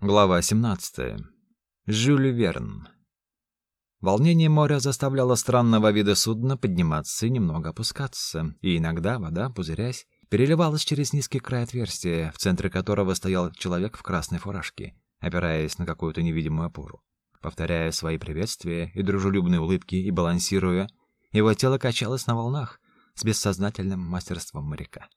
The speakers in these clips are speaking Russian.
Глава 17. Жюль Верн. Волнение моря заставляло странного вида судно подниматься и немного опускаться, и иногда вода, пузырясь, переливалась через низкий край отверстия, в центре которого стоял человек в красной фуражке, опираясь на какую-то невидимую опору. Повторяя свои приветствия и дружелюбные улыбки и балансируя, его тело качалось на волнах с бессознательным мастерством моряка.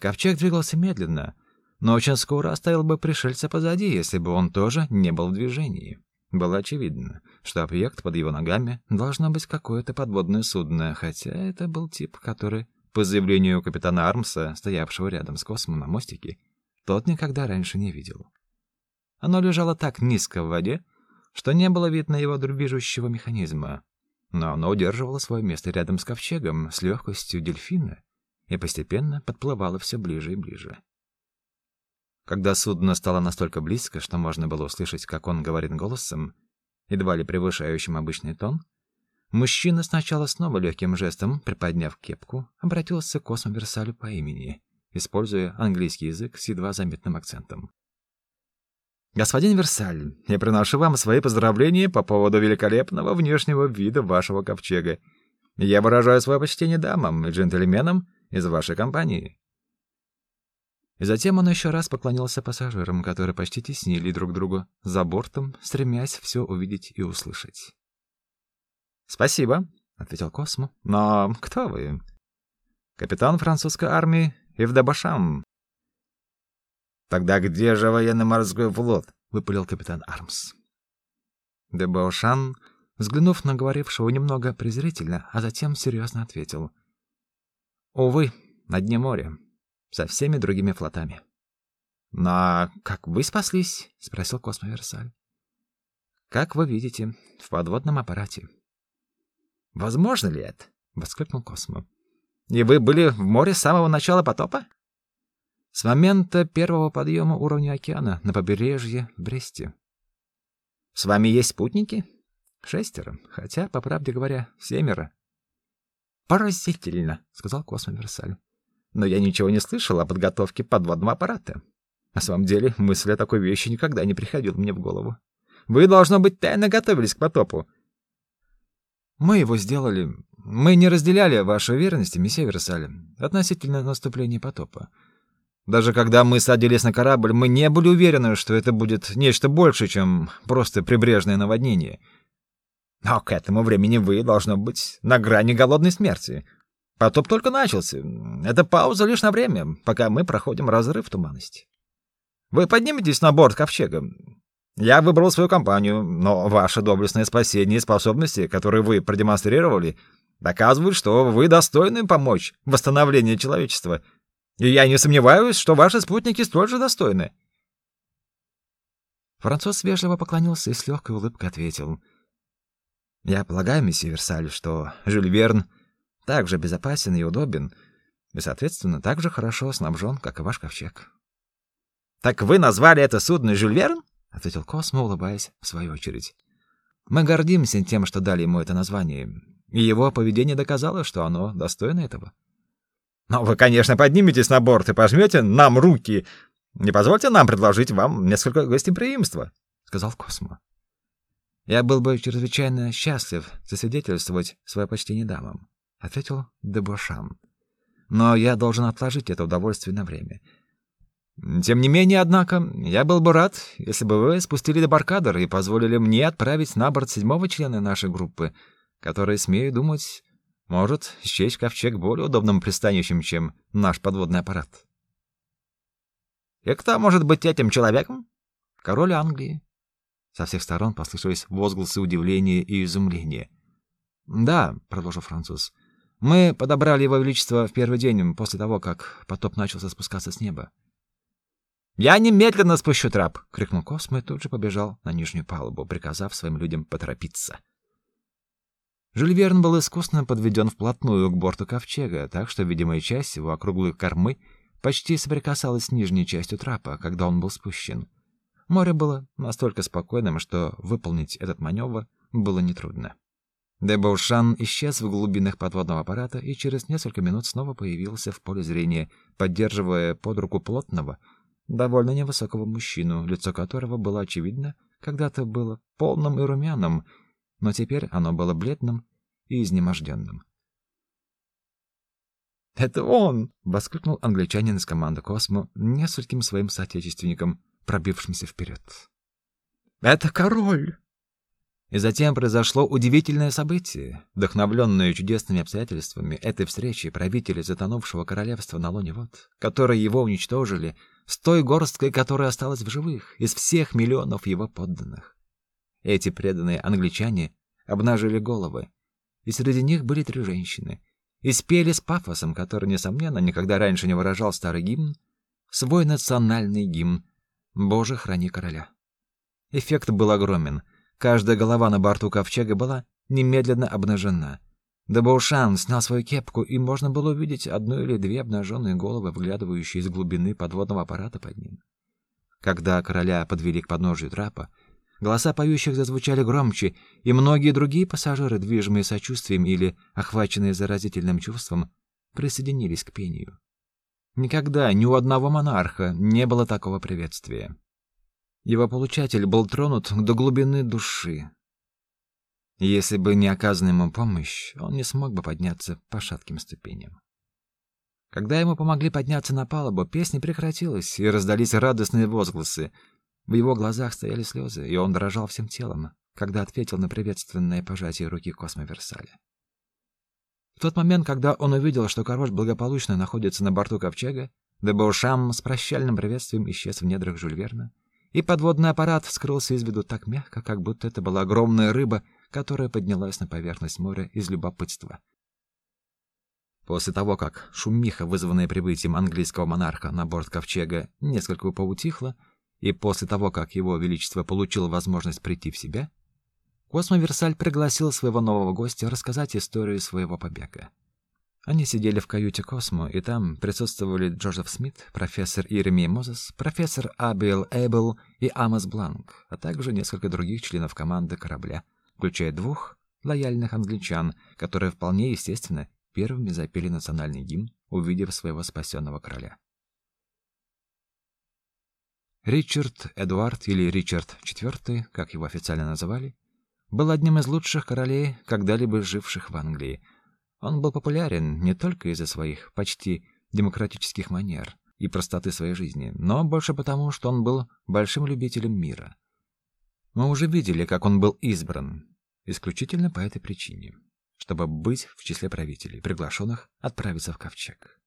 Ковчег двигался медленно, но очень скоро оставил бы пришельца позади, если бы он тоже не был в движении. Было очевидно, что объект под его ногами должно быть какое-то подводное судно, хотя это был тип, который, по заявлению капитана Армса, стоявшего рядом с космом на мостике, тот никогда раньше не видел. Оно лежало так низко в воде, что не было видно его движущего механизма, но оно удерживало свое место рядом с ковчегом с легкостью дельфина и постепенно подплывало все ближе и ближе. Когда судно стало настолько близко, что можно было услышать, как он говорит голосом, едва ли превышающим обычный тон, мужчина сначала снова легким жестом, приподняв кепку, обратился к Космо Версалю по имени, используя английский язык с едва заметным акцентом. «Господин Версаль, я приношу вам свои поздравления по поводу великолепного внешнего вида вашего ковчега. Я выражаю свое почтение дамам и джентльменам из вашей компании». И затем он еще раз поклонился пассажирам, которые почти теснили друг друга за бортом, стремясь все увидеть и услышать. «Спасибо», — ответил Космо. «Но кто вы?» «Капитан французской армии Евдебашам». «Тогда где же военно-морской флот?» — выпалил капитан Армс. Дебошан, взглянув на говорившего немного презрительно, а затем серьезно ответил. «Увы, на дне моря со всеми другими флотами. «Но как вы спаслись?» — спросил Космо Версаль. «Как вы видите, в подводном аппарате». «Возможно ли это?» — воскликнул Космо. «И вы были в море с самого начала потопа?» «С момента первого подъема уровня океана на побережье в Бресте». «С вами есть спутники?» «Шестеро, хотя, по правде говоря, семеро». «Поразительно», — сказал Космо Версаль но я ничего не слышал о подготовке подводного аппарата. На самом деле, мысль о такой вещи никогда не приходила мне в голову. Вы, должно быть, тайно готовились к потопу. Мы его сделали. Мы не разделяли вашей уверенности, месье Версаль, относительно наступления потопа. Даже когда мы садились на корабль, мы не были уверены, что это будет нечто большее, чем просто прибрежное наводнение. Но к этому времени вы, должно быть, на грани голодной смерти. Потоп только начался. Это пауза лишь на время, пока мы проходим разрыв туманности. Вы подниметесь на борт ковчега. Я выбрал свою компанию, но ваше доблестное спасение и способности, которые вы продемонстрировали, доказывают, что вы достойны помочь в восстановлении человечества. И я не сомневаюсь, что ваши спутники столь же достойны. Француз вежливо поклонился и с легкой улыбкой ответил. «Я полагаю, месье Версаль, что Жюль Верн — так же безопасен и удобен, и, соответственно, так же хорошо снабжен, как и ваш ковчег. «Так вы назвали это судно Жюль Верн?» — ответил Космо, улыбаясь в свою очередь. «Мы гордимся тем, что дали ему это название, и его поведение доказало, что оно достойно этого». «Но вы, конечно, подниметесь на борт и пожмете нам руки. Не позвольте нам предложить вам несколько гостеприимства», — сказал Космо. «Я был бы чрезвычайно счастлив засвидетельствовать свое почтение дамам ответил Дебошан. Но я должен отложить это удовольствие на время. Тем не менее, однако, я был бы рад, если бы вы спустили дебаркадер и позволили мне отправить на борт седьмого члена нашей группы, который, смею думать, может счесть ковчег более удобным пристанищем, чем наш подводный аппарат. И кто может быть этим человеком? Король Англии. Со всех сторон послышались возгласы удивления и изумления. Да, продолжил француз. Мы подобрали его величество в первый день после того, как потоп начался спускаться с неба. «Я немедленно спущу трап!» — крикнул Космо и тут же побежал на нижнюю палубу, приказав своим людям поторопиться. Жюль был искусно подведен вплотную к борту ковчега, так что видимая часть его округлой кормы почти соприкасалась с нижней частью трапа, когда он был спущен. Море было настолько спокойным, что выполнить этот маневр было нетрудно. Дебаушан исчез в глубинах подводного аппарата и через несколько минут снова появился в поле зрения, поддерживая под руку плотного, довольно невысокого мужчину, лицо которого было очевидно, когда-то было полным и румяным, но теперь оно было бледным и изнеможденным. «Это он!» — воскликнул англичанин из команды «Космо» нескольким своим соотечественникам, пробившимся вперед. «Это король!» И затем произошло удивительное событие. Вдохновленные чудесными обстоятельствами этой встречи правители затонувшего королевства на лоне вод, которые его уничтожили, с той горсткой, которая осталась в живых, из всех миллионов его подданных. Эти преданные англичане обнажили головы, и среди них были три женщины, и спели с пафосом, который, несомненно, никогда раньше не выражал старый гимн, свой национальный гимн «Боже, храни короля». Эффект был огромен. Каждая голова на борту ковчега была немедленно обнажена. Дебоушан снял свою кепку, и можно было увидеть одну или две обнаженные головы, выглядывающие из глубины подводного аппарата под ним. Когда короля подвели к подножию трапа, голоса поющих зазвучали громче, и многие другие пассажиры, движимые сочувствием или охваченные заразительным чувством, присоединились к пению. Никогда ни у одного монарха не было такого приветствия. Его получатель был тронут до глубины души, если бы не оказана ему помощь, он не смог бы подняться по шатким ступеням. Когда ему помогли подняться на палубу, песня прекратилась, и раздались радостные возгласы. В его глазах стояли слезы, и он дрожал всем телом, когда ответил на приветственное пожатие руки Космо Версаля. В тот момент, когда он увидел, что король благополучно находится на борту ковчега, Дебаушам с прощальным приветствием исчез в недрах Жюль Верна, и подводный аппарат скрылся из виду так мягко, как будто это была огромная рыба, которая поднялась на поверхность моря из любопытства. После того, как шумиха, вызванная прибытием английского монарха на борт ковчега, несколько поутихла, и после того, как его величество получил возможность прийти в себя, Космо Версаль пригласил своего нового гостя рассказать историю своего побега. Они сидели в каюте Космо, и там присутствовали Джозеф Смит, профессор Иеремия Мозес, профессор Абиэл Эйбл и Амос Бланк, а также несколько других членов команды корабля, включая двух лояльных англичан, которые вполне естественно первыми запели национальный гимн, увидев своего спасенного короля. Ричард Эдуард или Ричард IV, как его официально называли, был одним из лучших королей, когда-либо живших в Англии. Он был популярен не только из-за своих почти демократических манер и простоты своей жизни, но больше потому, что он был большим любителем мира. Мы уже видели, как он был избран, исключительно по этой причине, чтобы быть в числе правителей, приглашенных отправиться в ковчег.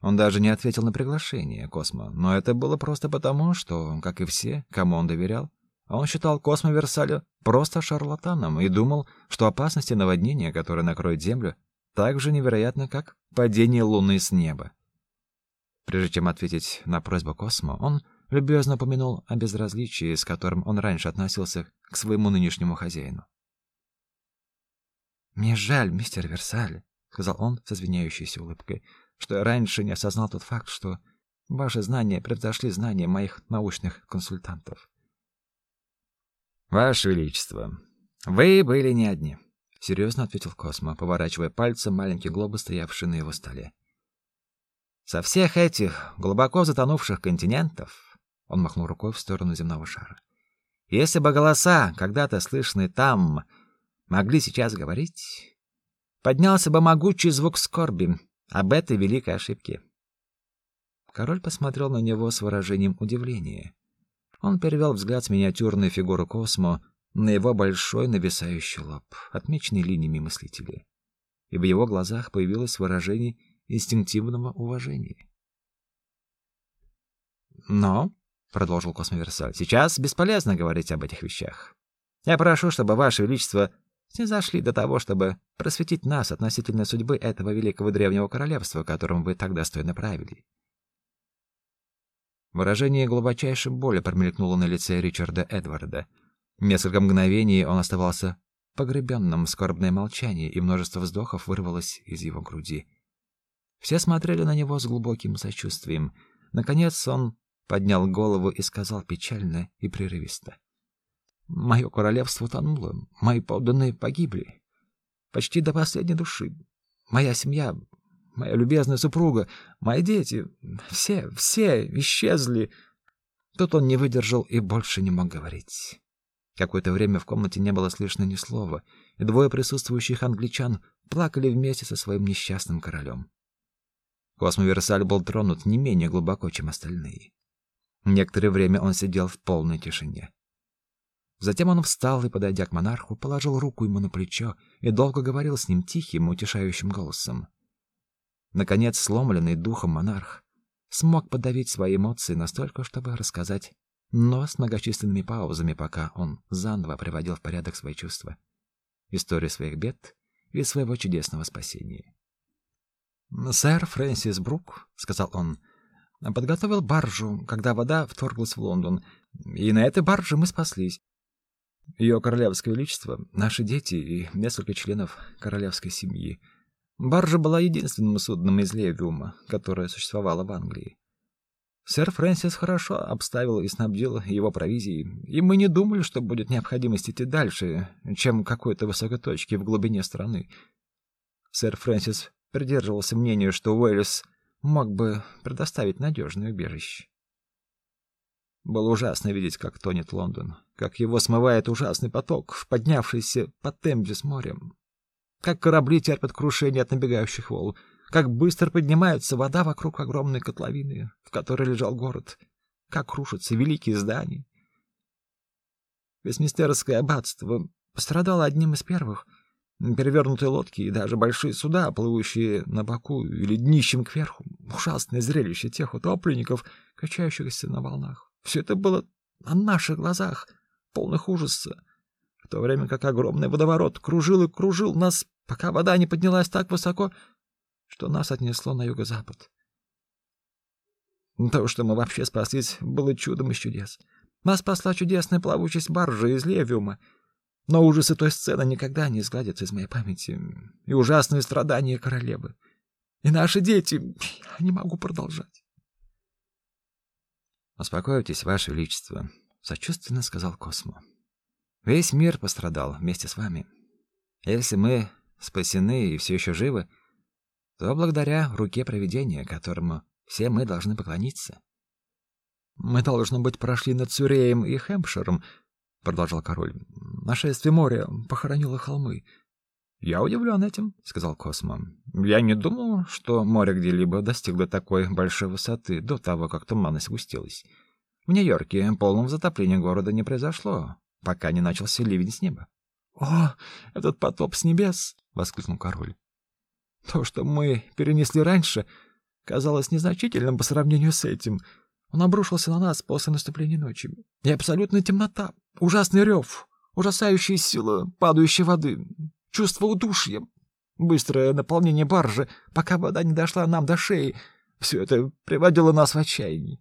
Он даже не ответил на приглашение Космо, но это было просто потому, что, как и все, кому он доверял, он считал Космо Версаля просто шарлатаном и думал, что опасности наводнения, которое накроет Землю, так же невероятно, как падение Луны с неба. Прежде чем ответить на просьбу Космо, он любезно упомянул о безразличии, с которым он раньше относился к своему нынешнему хозяину. «Мне жаль, мистер Версаль», — сказал он со извиняющейся улыбкой, «что я раньше не осознал тот факт, что ваши знания превзошли знания моих научных консультантов». «Ваше Величество, вы были не одни», — серьезно ответил Космо, поворачивая пальцем маленький глобус, стоявший на его столе. «Со всех этих глубоко затонувших континентов он махнул рукой в сторону земного шара. Если бы голоса, когда-то слышные там, могли сейчас говорить, поднялся бы могучий звук скорби об этой великой ошибке. Король посмотрел на него с выражением удивления. Он перевел взгляд с миниатюрной фигуры Космо на его большой нависающий лоб, отмеченный линиями мыслителя. И в его глазах появилось выражение инстинктивного уважения. Но продолжил Космоверсаль. Сейчас бесполезно говорить об этих вещах. Я прошу, чтобы ваше величество снизошли до того, чтобы просветить нас относительно судьбы этого великого древнего королевства, которым вы так достойно правили. Выражение глубочайшей боли промелькнуло на лице Ричарда Эдварда. Несколько мгновений он оставался погребенным в скорбное молчание, и множество вздохов вырвалось из его груди. Все смотрели на него с глубоким сочувствием. Наконец он поднял голову и сказал печально и прерывисто: "Мое королевство тонуло, мои подданные погибли, почти до последней души. Моя семья, моя любезная супруга, мои дети, все, все исчезли. Тут он не выдержал и больше не мог говорить. Какое-то время в комнате не было слышно ни слова, и двое присутствующих англичан плакали вместе со своим несчастным королем. Космоверсаль был тронут не менее глубоко, чем остальные. Некоторое время он сидел в полной тишине. Затем он встал и, подойдя к монарху, положил руку ему на плечо и долго говорил с ним тихим, утешающим голосом. Наконец, сломленный духом монарх смог подавить свои эмоции настолько, чтобы рассказать, но с многочисленными паузами, пока он заново приводил в порядок свои чувства, историю своих бед и своего чудесного спасения. «Сэр Фрэнсис Брук», — сказал он, — «подготовил баржу, когда вода вторглась в Лондон, и на этой барже мы спаслись. Ее королевское величество, наши дети и несколько членов королевской семьи. Баржа была единственным судном из Левиума, которое существовало в Англии. Сэр Фрэнсис хорошо обставил и снабдил его провизией, и мы не думали, что будет необходимость идти дальше, чем какой-то высокой точки в глубине страны. Сэр Фрэнсис придерживался мнения, что Уэллис мог бы предоставить надежное убежище. Было ужасно видеть, как тонет Лондон, как его смывает ужасный поток, поднявшийся по Темзе с морем, как корабли терпят крушение от набегающих волн, как быстро поднимается вода вокруг огромной котловины, в которой лежал город, как рушатся великие здания. Вестминстерское аббатство пострадало одним из первых. Перевернутые лодки и даже большие суда, плывущие на боку или днищем кверху. Ужасное зрелище тех утопленников, качающихся на волнах. Все это было на наших глазах, полных ужаса, в то время как огромный водоворот кружил и кружил нас, пока вода не поднялась так высоко, что нас отнесло на юго-запад. То, что мы вообще спаслись, было чудом из чудес. Нас спасла чудесная плавучесть баржи из Левиума, но ужасы той сцены никогда не изгладятся из моей памяти, и ужасные страдания королевы. И наши дети... Я не могу продолжать. Успокойтесь, ваше величество, сочувственно сказал Космо. Весь мир пострадал вместе с вами. Если мы спасены и все еще живы, то благодаря руке провидения, которому все мы должны поклониться. Мы должно быть прошли над Цюреем и Хэмпширом, продолжал король. Нашествие моря похоронило холмы. Я удивлен этим, сказал Космо. Я не думал, что море где-либо достигло такой большой высоты до того, как туманность сгустилась. В Нью-Йорке полного затопления города не произошло, пока не начался ливень с неба. О, этот потоп с небес, воскликнул король. То, что мы перенесли раньше, казалось незначительным по сравнению с этим. Он обрушился на нас после наступления ночи. И абсолютная темнота, ужасный рев, ужасающая сила падающей воды, чувство удушья, быстрое наполнение баржи, пока вода не дошла нам до шеи. Все это приводило нас в отчаяние.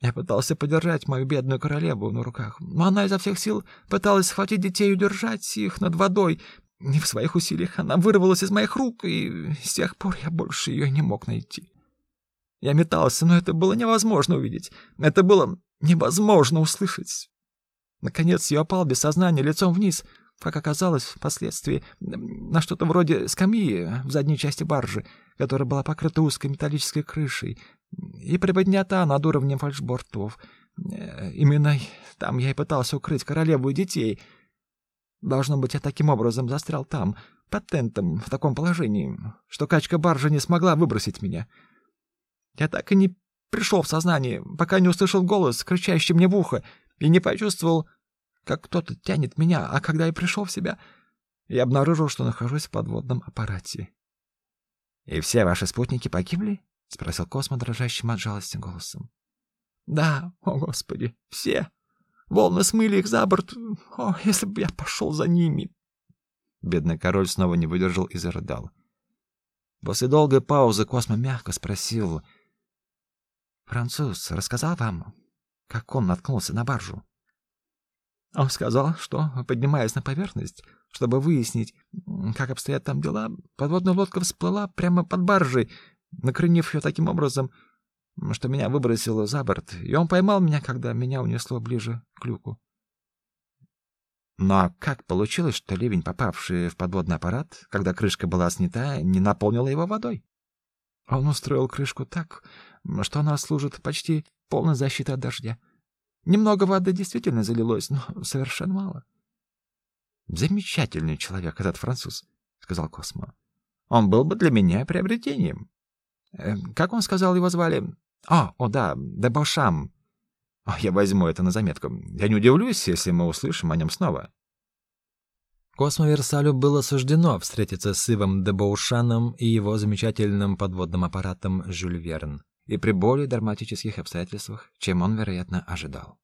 Я пытался подержать мою бедную королеву на руках, но она изо всех сил пыталась схватить детей и удержать их над водой. Не в своих усилиях она вырвалась из моих рук, и с тех пор я больше ее не мог найти. Я метался, но это было невозможно увидеть. Это было невозможно услышать. Наконец я упал без сознания лицом вниз — как оказалось впоследствии, на что-то вроде скамьи в задней части баржи, которая была покрыта узкой металлической крышей и приподнята над уровнем фальшбортов. Э, именно там я и пытался укрыть королеву и детей. Должно быть, я таким образом застрял там, под тентом, в таком положении, что качка баржи не смогла выбросить меня. Я так и не пришел в сознание, пока не услышал голос, кричащий мне в ухо, и не почувствовал как кто-то тянет меня, а когда я пришел в себя, я обнаружил, что нахожусь в подводном аппарате. — И все ваши спутники погибли? — спросил Космо дрожащим от жалости голосом. — Да, о господи, все. Волны смыли их за борт. О, если бы я пошел за ними. Бедный король снова не выдержал и зарыдал. После долгой паузы Космо мягко спросил. — Француз рассказал вам, как он наткнулся на баржу? Он сказал, что, поднимаясь на поверхность, чтобы выяснить, как обстоят там дела, подводная лодка всплыла прямо под баржей, накренив ее таким образом, что меня выбросило за борт, и он поймал меня, когда меня унесло ближе к люку. Но как получилось, что ливень, попавший в подводный аппарат, когда крышка была снята, не наполнила его водой? Он устроил крышку так, что она служит почти полной защитой от дождя. Немного воды действительно залилось, но совершенно мало. Замечательный человек этот француз, сказал Космо. Он был бы для меня приобретением. Э, как он сказал, его звали? А, о, да, Дебошам. Я возьму это на заметку. Я не удивлюсь, если мы услышим о нем снова. Космо Версалю было суждено встретиться с Ивом де Боушаном и его замечательным подводным аппаратом Жюль Верн, и при более драматических обстоятельствах, чем он, вероятно, ожидал.